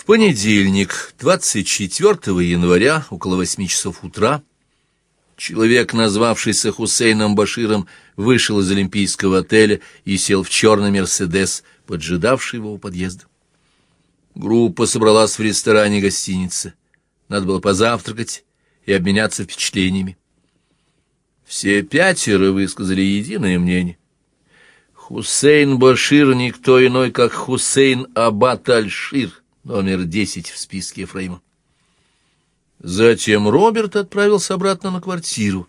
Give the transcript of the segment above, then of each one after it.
В понедельник, 24 января, около восьми часов утра, человек, назвавшийся Хусейном Баширом, вышел из Олимпийского отеля и сел в черный «Мерседес», поджидавший его у подъезда. Группа собралась в ресторане гостиницы. Надо было позавтракать и обменяться впечатлениями. Все пятеро высказали единое мнение. Хусейн Башир никто иной, как Хусейн Аббат Аль-Шир, номер десять в списке Ефраима. Затем Роберт отправился обратно на квартиру,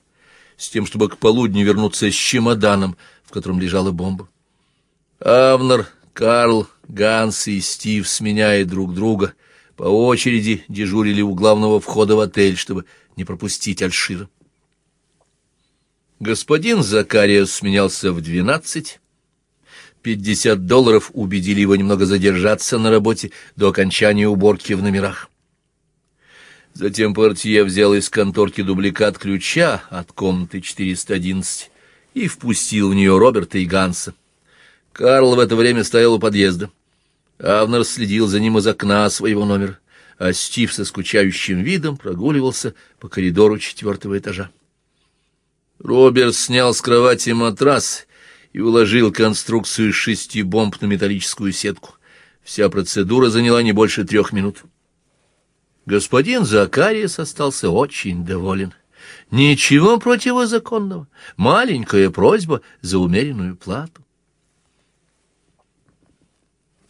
с тем, чтобы к полудню вернуться с чемоданом, в котором лежала бомба. Авнер, Карл, Ганс и Стив, сменяя друг друга, по очереди дежурили у главного входа в отель, чтобы не пропустить Альшира. Господин Закариас сменялся в двенадцать. Пятьдесят долларов убедили его немного задержаться на работе до окончания уборки в номерах. Затем портье взял из конторки дубликат ключа от комнаты 411 и впустил в нее Роберта и Ганса. Карл в это время стоял у подъезда. Авнер следил за ним из окна своего номера, а Стив со скучающим видом прогуливался по коридору четвертого этажа. Роберт снял с кровати матрас и уложил конструкцию из шести бомб на металлическую сетку. Вся процедура заняла не больше трех минут. Господин Закариас остался очень доволен. Ничего противозаконного, маленькая просьба за умеренную плату.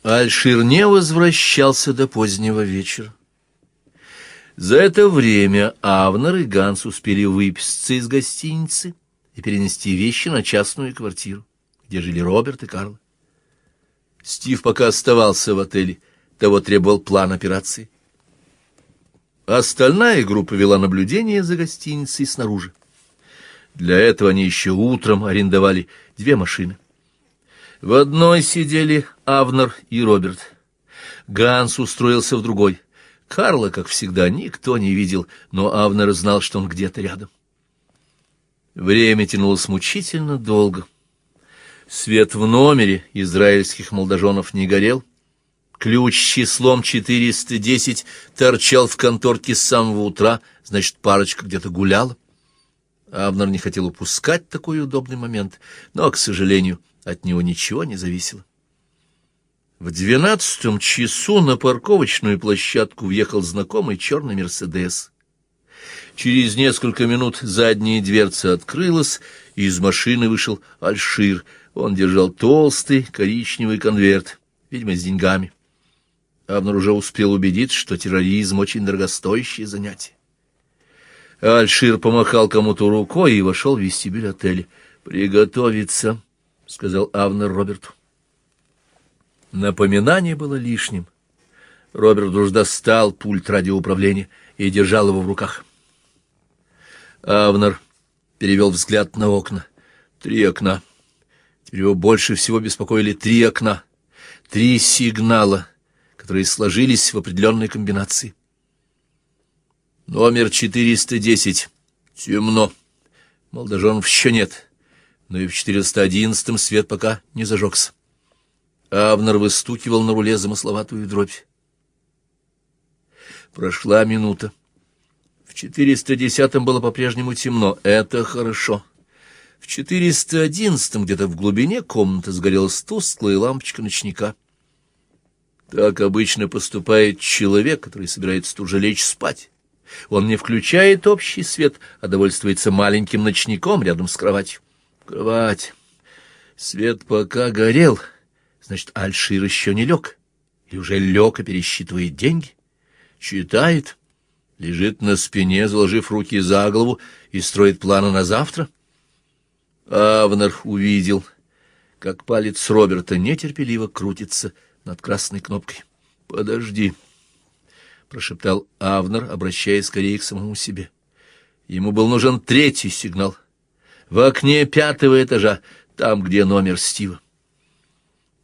Альшир не возвращался до позднего вечера. За это время Авнер и Ганс успели выписаться из гостиницы и перенести вещи на частную квартиру, где жили Роберт и Карл. Стив пока оставался в отеле, того требовал план операции. Остальная группа вела наблюдение за гостиницей снаружи. Для этого они еще утром арендовали две машины. В одной сидели Авнер и Роберт. Ганс устроился в другой. Карла, как всегда, никто не видел, но Авнер знал, что он где-то рядом. Время тянулось мучительно долго. Свет в номере израильских молодоженов не горел. Ключ с числом 410 торчал в конторке с самого утра, значит, парочка где-то гуляла. Авнер не хотел упускать такой удобный момент, но, к сожалению, от него ничего не зависело. В двенадцатом часу на парковочную площадку въехал знакомый черный «Мерседес». Через несколько минут задняя дверца открылась, и из машины вышел Альшир. Он держал толстый коричневый конверт, видимо, с деньгами. Абнер уже успел убедиться, что терроризм — очень дорогостоящее занятие. Альшир помахал кому-то рукой и вошел в вестибюль отеля. «Приготовиться», — сказал Авнер Роберту. Напоминание было лишним. Роберт уж достал пульт радиоуправления и держал его в руках. Авнер перевел взгляд на окна. Три окна. Теперь его больше всего беспокоили три окна. Три сигнала, которые сложились в определенной комбинации. Номер 410. Темно. Молодоженов еще нет. Но и в 411 свет пока не зажегся. Авнер выстукивал на руле замысловатую дробь. Прошла минута. В 410-м было по-прежнему темно. Это хорошо. В 411-м где-то в глубине комнаты сгорелась тусклая лампочка ночника. Так обычно поступает человек, который собирается тут же лечь спать. Он не включает общий свет, а довольствуется маленьким ночником рядом с кроватью. Кровать. Свет пока горел, значит, Альшир еще не лег. И уже лег и пересчитывает деньги. Читает, лежит на спине, заложив руки за голову, и строит планы на завтра. Авнер увидел, как палец Роберта нетерпеливо крутится над красной кнопкой. «Подожди», — прошептал Авнер, обращаясь скорее к самому себе. Ему был нужен третий сигнал. В окне пятого этажа, там, где номер Стива.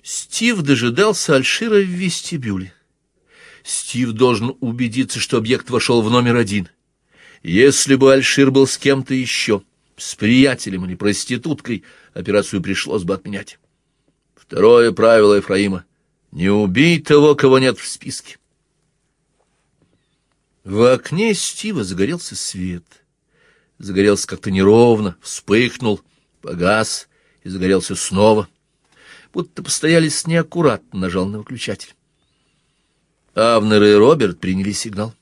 Стив дожидался Альшира в вестибюле. Стив должен убедиться, что объект вошел в номер один. Если бы Альшир был с кем-то еще, с приятелем или проституткой, операцию пришлось бы отменять. Второе правило Ефраима — не убей того, кого нет в списке. В окне Стива загорелся свет. Загорелся как-то неровно, вспыхнул, погас и загорелся снова. Будто постоялись неаккуратно, нажал на выключатель. Авнер и Роберт приняли сигнал.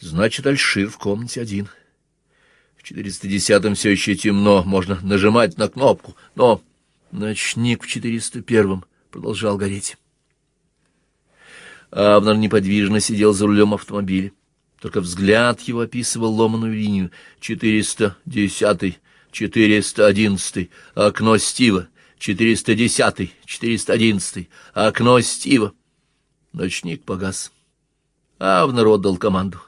Значит, Альшир в комнате один. В 410-м все еще темно, можно нажимать на кнопку, но ночник в 401-м продолжал гореть. Авнер неподвижно сидел за рулем автомобиля. Только взгляд его описывал ломаную линию. 410-й, 411-й, окно Стива, 410-й, 411-й, окно Стива. Ночник погас. Авнер отдал команду.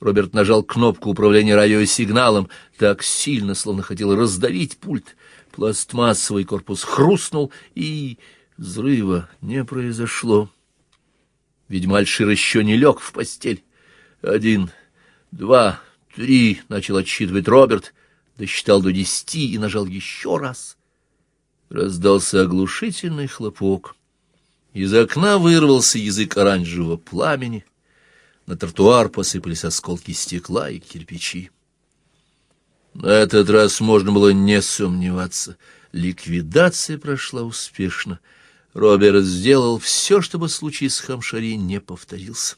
Роберт нажал кнопку управления радиосигналом так сильно, словно хотел раздавить пульт. Пластмассовый корпус хрустнул, и взрыва не произошло. Видимо, Альшир еще не лег в постель. Один, два, три, — начал отсчитывать Роберт, досчитал до десяти и нажал еще раз. Раздался оглушительный хлопок. Из окна вырвался язык оранжевого пламени. На тротуар посыпались осколки стекла и кирпичи. На этот раз можно было не сомневаться. Ликвидация прошла успешно. Роберт сделал все, чтобы случай с Хамшари не повторился.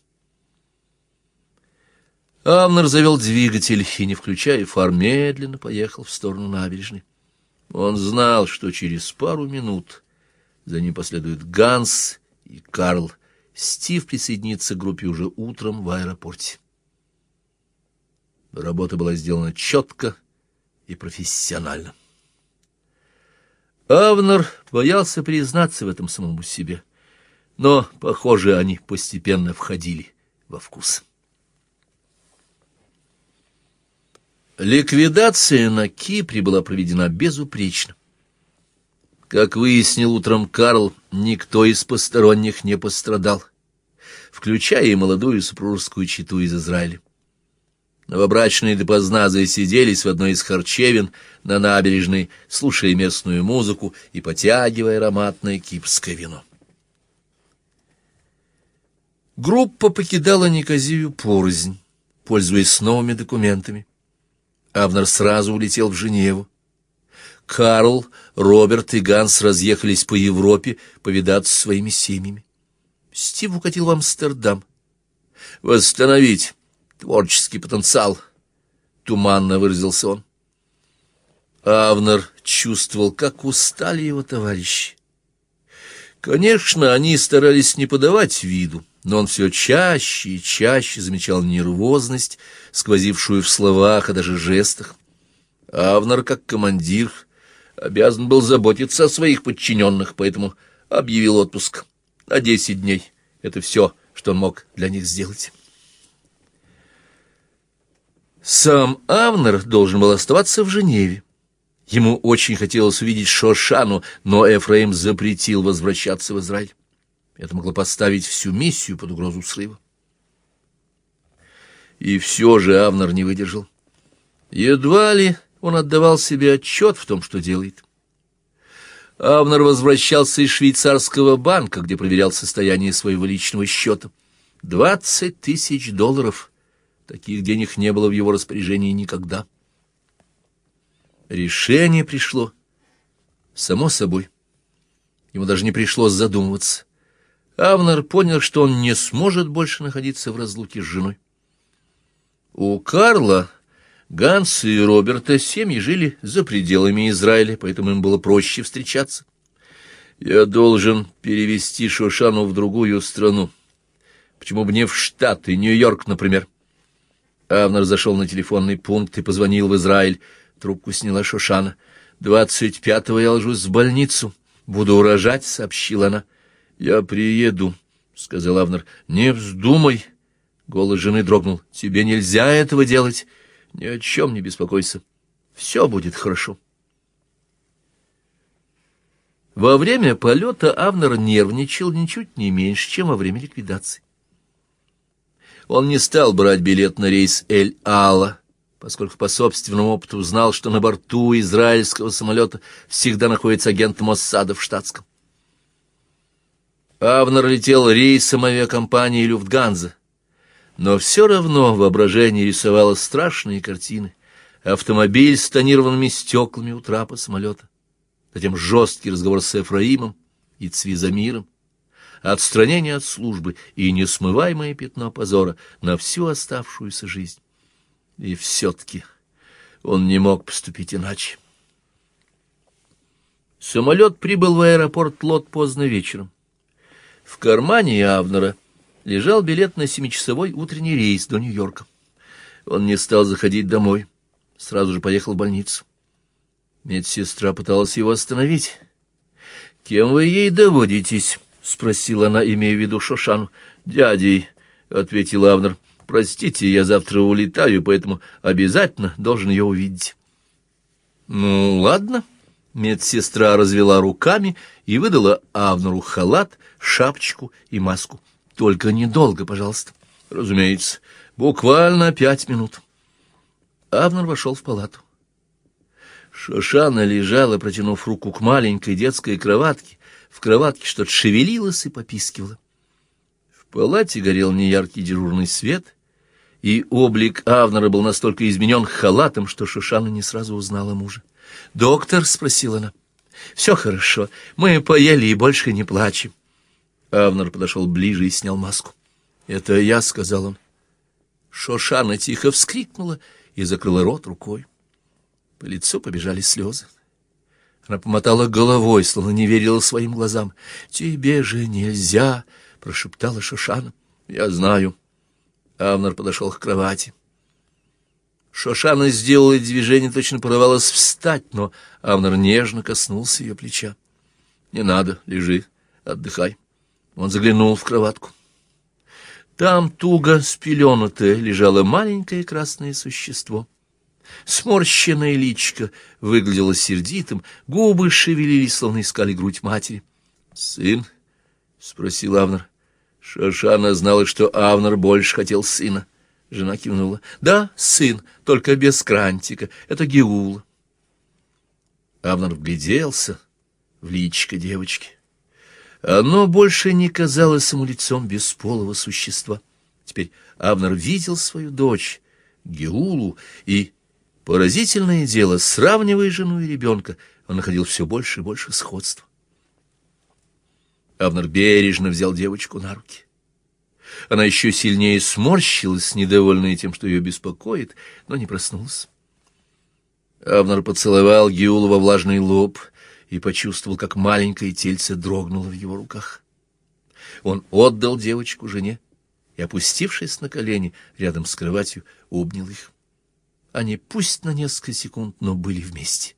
Амнер завел двигатель и, не включая фар, медленно поехал в сторону набережной. Он знал, что через пару минут за ним последуют Ганс и Карл. Стив присоединится к группе уже утром в аэропорте. Работа была сделана четко и профессионально. Авнер боялся признаться в этом самому себе, но, похоже, они постепенно входили во вкус. Ликвидация на Кипре была проведена безупречно. Как выяснил утром Карл, никто из посторонних не пострадал, включая и молодую супружескую читу из Израиля. Новобрачные допоздна засиделись в одной из харчевин на набережной, слушая местную музыку и потягивая ароматное кипрское вино. Группа покидала Никозию порознь, пользуясь новыми документами. Авнер сразу улетел в Женеву. Карл, Роберт и Ганс разъехались по Европе повидаться со своими семьями. Стив укатил в Амстердам. Восстановить творческий потенциал, — туманно выразился он. Авнер чувствовал, как устали его товарищи. Конечно, они старались не подавать виду, но он все чаще и чаще замечал нервозность, сквозившую в словах, а даже жестах. Авнер, как командир, обязан был заботиться о своих подчиненных, поэтому объявил отпуск на десять дней. Это все, что он мог для них сделать. Сам Авнер должен был оставаться в Женеве. Ему очень хотелось увидеть Шошану, но Эфраим запретил возвращаться в Израиль. Это могло поставить всю миссию под угрозу срыва. И все же Авнер не выдержал. Едва ли он отдавал себе отчет в том, что делает. Авнер возвращался из швейцарского банка, где проверял состояние своего личного счета. Двадцать тысяч долларов. Таких денег не было в его распоряжении никогда. Решение пришло само собой. Ему даже не пришлось задумываться. Авнер понял, что он не сможет больше находиться в разлуке с женой. У Карла Ганс и Роберта семьи жили за пределами Израиля, поэтому им было проще встречаться. Я должен перевести Шошану в другую страну. Почему бы не в Штаты, Нью-Йорк, например? Авнер зашел на телефонный пункт и позвонил в Израиль. Трубку сняла Шошана. «Двадцать пятого я ложусь в больницу. Буду урожать», — сообщила она. «Я приеду», — сказал Авнер. «Не вздумай». Голос жены дрогнул. «Тебе нельзя этого делать». Ни о чем не беспокойся. Все будет хорошо. Во время полета Авнер нервничал ничуть не меньше, чем во время ликвидации. Он не стал брать билет на рейс Эль-Ала, поскольку по собственному опыту знал, что на борту израильского самолета всегда находится агент Моссада в штатском. Авнер летел рейсом авиакомпании «Люфтганза», Но все равно воображение рисовало страшные картины. Автомобиль с тонированными стеклами у трапа самолета. Затем жесткий разговор с Эфраимом и Цвизамиром. Отстранение от службы и несмываемое пятно позора на всю оставшуюся жизнь. И все-таки он не мог поступить иначе. Самолет прибыл в аэропорт Лот поздно вечером. В кармане Авнера лежал билет на семичасовой утренний рейс до Нью-Йорка. Он не стал заходить домой, сразу же поехал в больницу. Медсестра пыталась его остановить. «Кем вы ей доводитесь?» — спросила она, имея в виду Шошану. «Дядей», — ответил Авнер. «Простите, я завтра улетаю, поэтому обязательно должен ее увидеть». «Ну, ладно». Медсестра развела руками и выдала Авнеру халат, шапочку и маску. «Только недолго, пожалуйста». «Разумеется, буквально пять минут». Авнер вошел в палату. Шошана лежала, протянув руку к маленькой детской кроватке. В кроватке что-то шевелилось и попискивало. В палате горел неяркий дежурный свет, и облик Авнера был настолько изменен халатом, что Шошана не сразу узнала мужа. «Доктор?» — спросила она. «Все хорошо. Мы поели и больше не плачем». Авнер подошел ближе и снял маску. «Это я», — сказал он. Шошана тихо вскрикнула и закрыла рот рукой. По лицу побежали слезы. Она помотала головой, словно не верила своим глазам. «Тебе же нельзя!» — прошептала Шошана. «Я знаю». Авнер подошел к кровати. Шошана сделала движение, точно порывалась встать, но Авнер нежно коснулся ее плеча. «Не надо, лежи, отдыхай». Он заглянул в кроватку. Там туго спеленутое лежало маленькое красное существо. Сморщенное личико выглядело сердитым, губы шевелились, словно искали грудь матери. «Сын?» — спросил Авнер. Шашана знала, что Авнер больше хотел сына. Жена кивнула. «Да, сын, только без крантика. Это Геул». Авнер вгляделся в личико девочки. Оно больше не казалось ему лицом бесполого существа. Теперь Авнер видел свою дочь, Геулу, и, поразительное дело, сравнивая жену и ребенка, он находил все больше и больше сходства. Авнер бережно взял девочку на руки. Она еще сильнее сморщилась, недовольная тем, что ее беспокоит, но не проснулась. Авнер поцеловал Геулу во влажный лоб — и почувствовал, как маленькое тельце дрогнуло в его руках. Он отдал девочку жене и, опустившись на колени рядом с кроватью, обнял их. Они пусть на несколько секунд, но были вместе.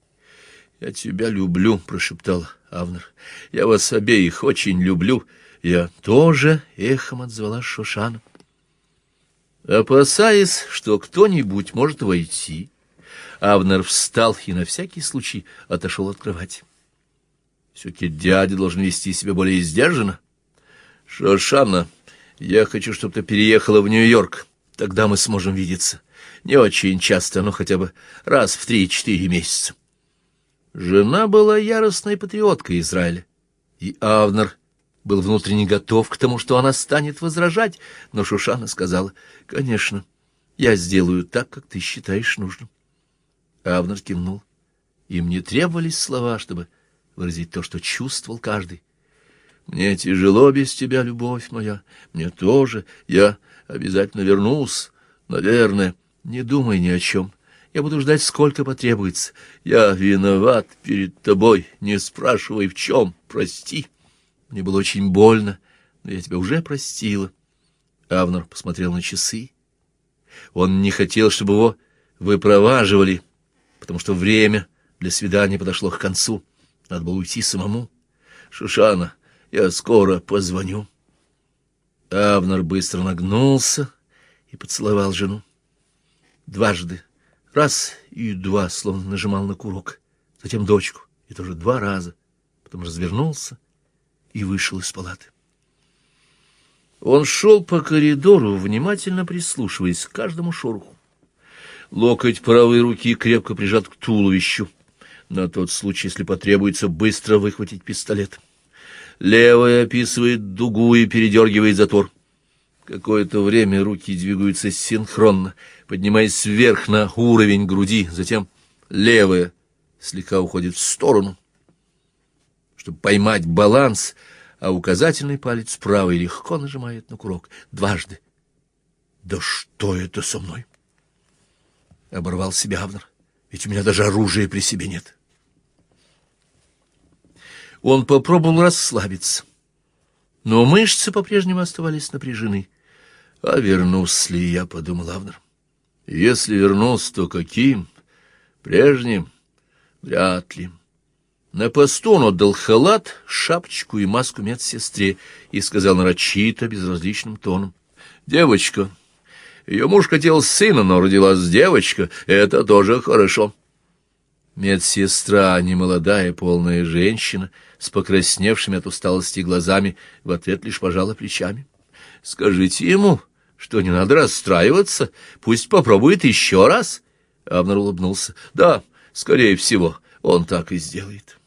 «Я тебя люблю», — прошептал Авнер. «Я вас обеих очень люблю. Я тоже», — эхом отзвала Шошана. Опасаясь, что кто-нибудь может войти, Авнер встал и на всякий случай отошел от кровати. Все-таки дядя должен вести себя более сдержанно. Шошана, я хочу, чтобы ты переехала в Нью-Йорк. Тогда мы сможем видеться. Не очень часто, но хотя бы раз в три-четыре месяца. Жена была яростной патриоткой Израиля, и Авнер был внутренне готов к тому, что она станет возражать, но Шушана сказала, «Конечно, я сделаю так, как ты считаешь нужным». Авнер кивнул. Им не требовались слова, чтобы выразить то, что чувствовал каждый. «Мне тяжело без тебя, любовь моя, мне тоже. Я обязательно вернусь, наверное. Не думай ни о чем. Я буду ждать, сколько потребуется. Я виноват перед тобой, не спрашивай в чем, прости. Мне было очень больно, но я тебя уже простила». Авнер посмотрел на часы. Он не хотел, чтобы его выпроваживали, потому что время для свидания подошло к концу. Надо было уйти самому. Шушана, я скоро позвоню. Авнер быстро нагнулся и поцеловал жену. Дважды, раз и два, словно нажимал на курок. Затем дочку, и тоже два раза. Потом развернулся и вышел из палаты. Он шел по коридору, внимательно прислушиваясь к каждому шороху. Локоть правой руки крепко прижат к туловищу на тот случай, если потребуется быстро выхватить пистолет. Левая описывает дугу и передергивает затвор. Какое-то время руки двигаются синхронно, поднимаясь вверх на уровень груди, затем левая слегка уходит в сторону, чтобы поймать баланс, а указательный палец правой легко нажимает на курок дважды. «Да что это со мной?» — оборвал себя Авнер. «Ведь у меня даже оружия при себе нет». Он попробовал расслабиться, но мышцы по-прежнему оставались напряжены. «А вернусь ли я?» — подумал Авнер. «Если вернусь, то каким? Прежним? Вряд ли». На посту он отдал халат, шапочку и маску медсестре и сказал нарочито, безразличным тоном. «Девочка, ее муж хотел сына, но родилась девочка, это тоже хорошо». Медсестра, немолодая, полная женщина, с покрасневшими от усталости глазами, в ответ лишь пожала плечами. «Скажите ему, что не надо расстраиваться, пусть попробует еще раз». Авнер улыбнулся. «Да, скорее всего, он так и сделает».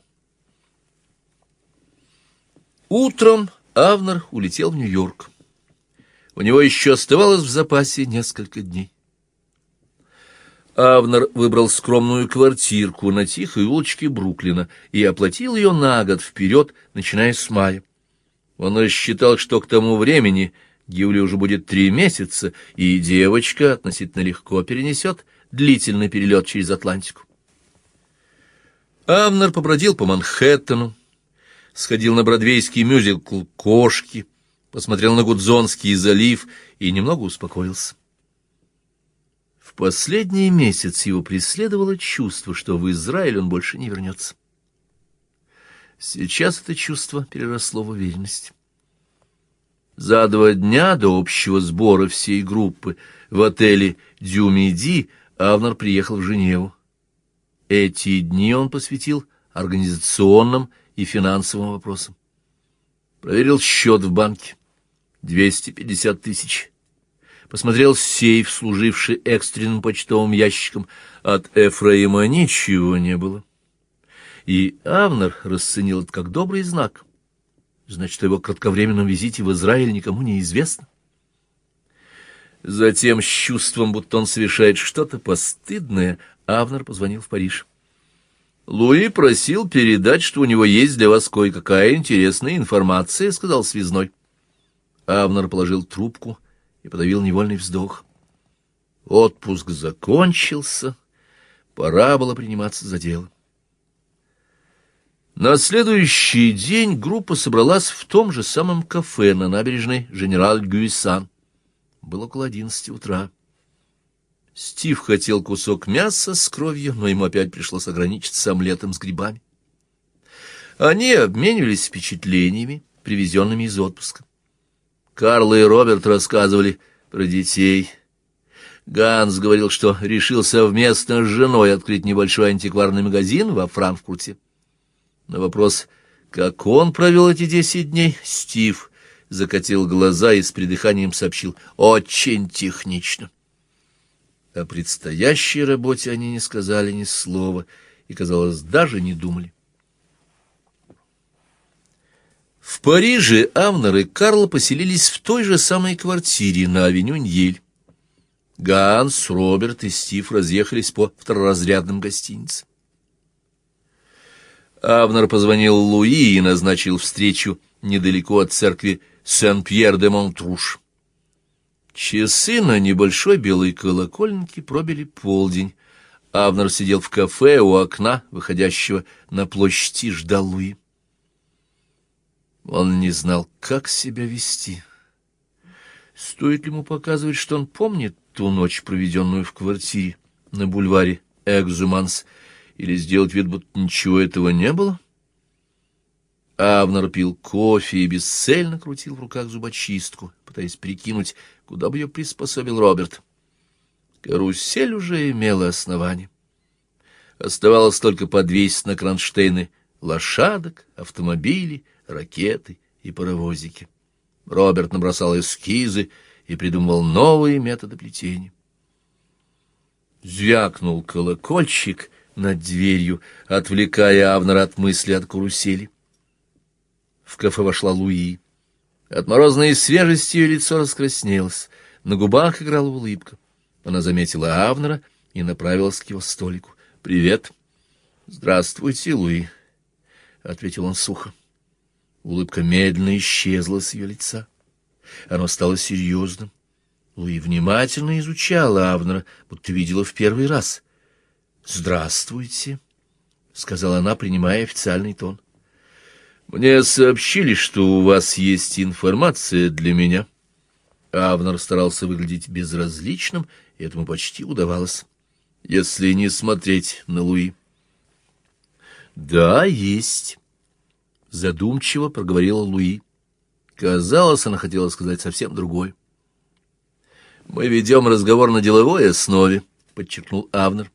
Утром Авнер улетел в Нью-Йорк. У него еще оставалось в запасе несколько дней. Авнер выбрал скромную квартирку на тихой улочке Бруклина и оплатил ее на год вперед, начиная с мая. Он рассчитал, что к тому времени Гиуле уже будет три месяца, и девочка относительно легко перенесет длительный перелет через Атлантику. Авнер побродил по Манхэттену, сходил на бродвейский мюзикл «Кошки», посмотрел на Гудзонский залив и немного успокоился. Последний месяц его преследовало чувство, что в Израиль он больше не вернется. Сейчас это чувство переросло в уверенность. За два дня до общего сбора всей группы в отеле «Дюмиди» Авнер приехал в Женеву. Эти дни он посвятил организационным и финансовым вопросам. Проверил счет в банке. 250 тысяч. Посмотрел сейф, служивший экстренным почтовым ящиком. От Эфраима ничего не было. И Авнер расценил это как добрый знак. Значит, о его кратковременном визите в Израиль никому не известно. Затем, с чувством, будто он совершает что-то постыдное, Авнер позвонил в Париж. «Луи просил передать, что у него есть для вас кое-какая интересная информация», — сказал связной. Авнер положил трубку и подавил невольный вздох. Отпуск закончился, пора было приниматься за дело. На следующий день группа собралась в том же самом кафе на набережной Женераль Гюйсан. Было около одиннадцати утра. Стив хотел кусок мяса с кровью, но ему опять пришлось ограничиться омлетом с грибами. Они обменивались впечатлениями, привезенными из отпуска. Карл и Роберт рассказывали про детей. Ганс говорил, что решил совместно с женой открыть небольшой антикварный магазин во Франкфурте. На вопрос, как он провел эти десять дней, Стив закатил глаза и с придыханием сообщил «очень технично». О предстоящей работе они не сказали ни слова и, казалось, даже не думали. В Париже Авнер и Карл поселились в той же самой квартире на авеню Ньель. Ганс, Роберт и Стив разъехались по второразрядным гостиницам. Авнер позвонил Луи и назначил встречу недалеко от церкви Сен-Пьер-де-Монтруш. Часы на небольшой белой колокольнике пробили полдень. Авнер сидел в кафе у окна, выходящего на площадь, и ждал Луи. Он не знал, как себя вести. Стоит ли ему показывать, что он помнит ту ночь, проведенную в квартире на бульваре Экзуманс, или сделать вид, будто ничего этого не было? Авнер пил кофе и бесцельно крутил в руках зубочистку, пытаясь прикинуть, куда бы ее приспособил Роберт. Карусель уже имела основание. Оставалось только подвесить на кронштейны лошадок, автомобили, ракеты и паровозики. Роберт набросал эскизы и придумывал новые методы плетения. Звякнул колокольчик над дверью, отвлекая Авнера от мысли от карусели. В кафе вошла Луи. От морозной свежести ее лицо раскраснелось, на губах играла улыбка. Она заметила Авнера и направилась к его столику. «Привет». «Здравствуйте, Луи», — ответил он сухо. Улыбка медленно исчезла с ее лица. Оно стало серьезным. Луи внимательно изучала Авнера, будто видела в первый раз. «Здравствуйте», — сказала она, принимая официальный тон. «Мне сообщили, что у вас есть информация для меня». Авнер старался выглядеть безразличным, и этому почти удавалось, если не смотреть на Луи. «Да, есть», — задумчиво проговорила Луи. Казалось, она хотела сказать совсем другое. «Мы ведем разговор на деловой основе», — подчеркнул Авнер.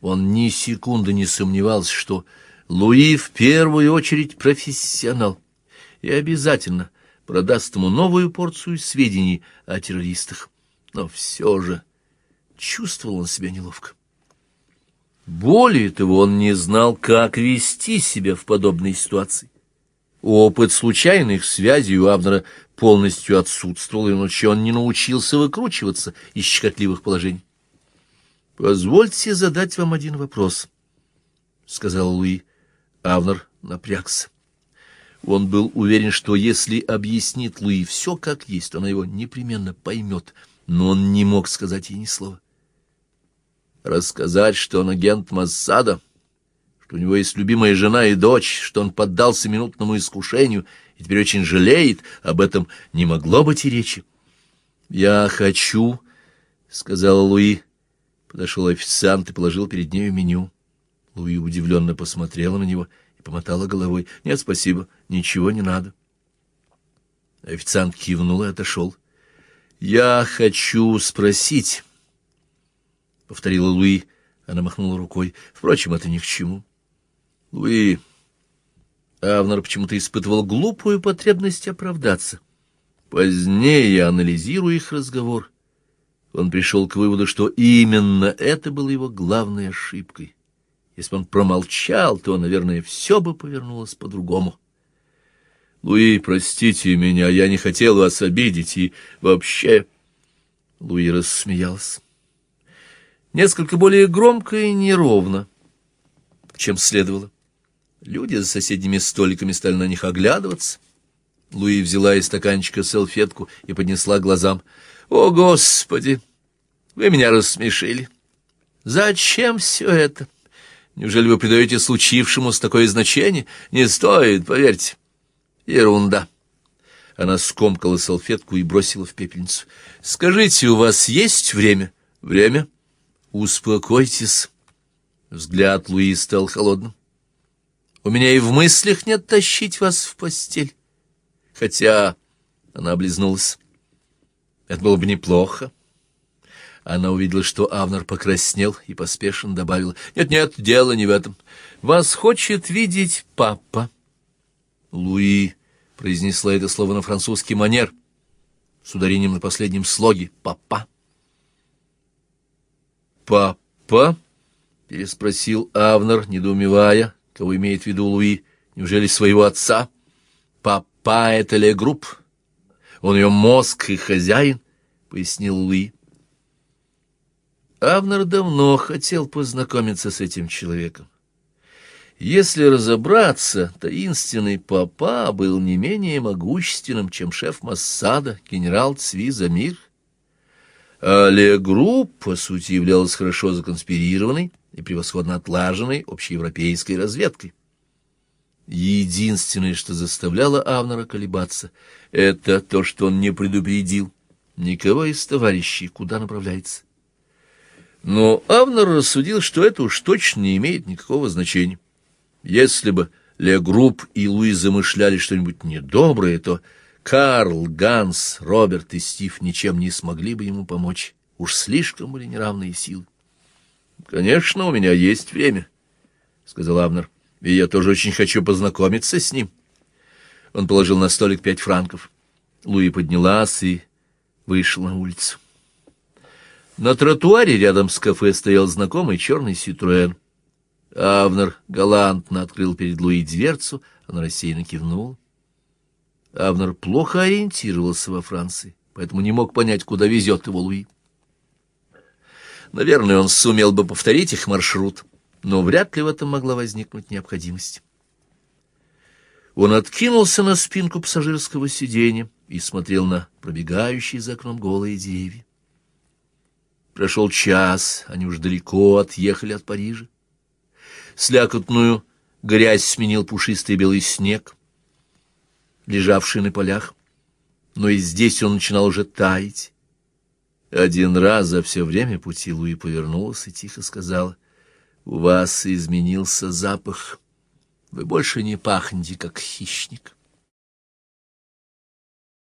Он ни секунды не сомневался, что Луи в первую очередь профессионал и обязательно продаст ему новую порцию сведений о террористах. Но все же чувствовал он себя неловко. Более того, он не знал, как вести себя в подобной ситуации. Опыт случайных связей у Абнера полностью отсутствовал, иначе он не научился выкручиваться из щекотливых положений. «Позвольте задать вам один вопрос», — сказал Луи. Авнер напрягся. Он был уверен, что если объяснит Луи все как есть, она его непременно поймет, но он не мог сказать ей ни слова. Рассказать, что он агент Массада, что у него есть любимая жена и дочь, что он поддался минутному искушению и теперь очень жалеет, об этом не могло быть и речи. «Я хочу», — сказала Луи, Подошел официант и положил перед нею меню. Луи удивленно посмотрела на него и помотала головой. — Нет, спасибо, ничего не надо. Официант кивнул и отошел. — Я хочу спросить, — повторила Луи. Она махнула рукой. Впрочем, это ни к чему. — Луи... Авнер почему-то испытывал глупую потребность оправдаться. Позднее, анализируя их разговор, — он пришел к выводу, что именно это было его главной ошибкой. Если бы он промолчал, то, наверное, все бы повернулось по-другому. «Луи, простите меня, я не хотел вас обидеть, и вообще...» Луи рассмеялся. Несколько более громко и неровно, чем следовало. Люди за соседними столиками стали на них оглядываться. Луи взяла из стаканчика салфетку и поднесла глазам — о, Господи! Вы меня рассмешили. Зачем все это? Неужели вы придаете случившемуся такое значение? Не стоит, поверьте. Ерунда. Она скомкала салфетку и бросила в пепельницу. Скажите, у вас есть время? Время? Успокойтесь. Взгляд Луи стал холодным. У меня и в мыслях нет тащить вас в постель. Хотя она облизнулась. Это было бы неплохо. Она увидела, что Авнер покраснел и поспешно добавила. «Нет-нет, дело не в этом. Вас хочет видеть папа». Луи произнесла это слово на французский манер с ударением на последнем слоге «папа». «Папа?» — переспросил Авнер, недоумевая, кого имеет в виду Луи. «Неужели своего отца?» «Папа — это Ле-групп?» Он ее мозг и хозяин, — пояснил Луи. Авнер давно хотел познакомиться с этим человеком. Если разобраться, таинственный папа был не менее могущественным, чем шеф Массада, генерал Цви Замир. А Ле-групп, по сути, являлась хорошо законспирированной и превосходно отлаженной общеевропейской разведкой. Единственное, что заставляло Авнера колебаться, это то, что он не предупредил никого из товарищей, куда направляется. Но Авнер рассудил, что это уж точно не имеет никакого значения. Если бы Легрупп и Луи замышляли что-нибудь недоброе, то Карл, Ганс, Роберт и Стив ничем не смогли бы ему помочь. Уж слишком были неравные силы. — Конечно, у меня есть время, — сказал Авнер и я тоже очень хочу познакомиться с ним. Он положил на столик пять франков. Луи поднялась и вышел на улицу. На тротуаре рядом с кафе стоял знакомый черный Ситруэн. Авнер галантно открыл перед Луи дверцу, она рассеянно кивнула. Авнер плохо ориентировался во Франции, поэтому не мог понять, куда везет его Луи. Наверное, он сумел бы повторить их маршрут, но вряд ли в этом могла возникнуть необходимость. Он откинулся на спинку пассажирского сиденья и смотрел на пробегающие за окном голые деревья. Прошел час, они уж далеко отъехали от Парижа. Слякотную грязь сменил пушистый белый снег, лежавший на полях, но и здесь он начинал уже таять. Один раз за все время пути Луи повернулась и тихо сказала, «У вас изменился запах». Вы больше не пахнете, как хищник.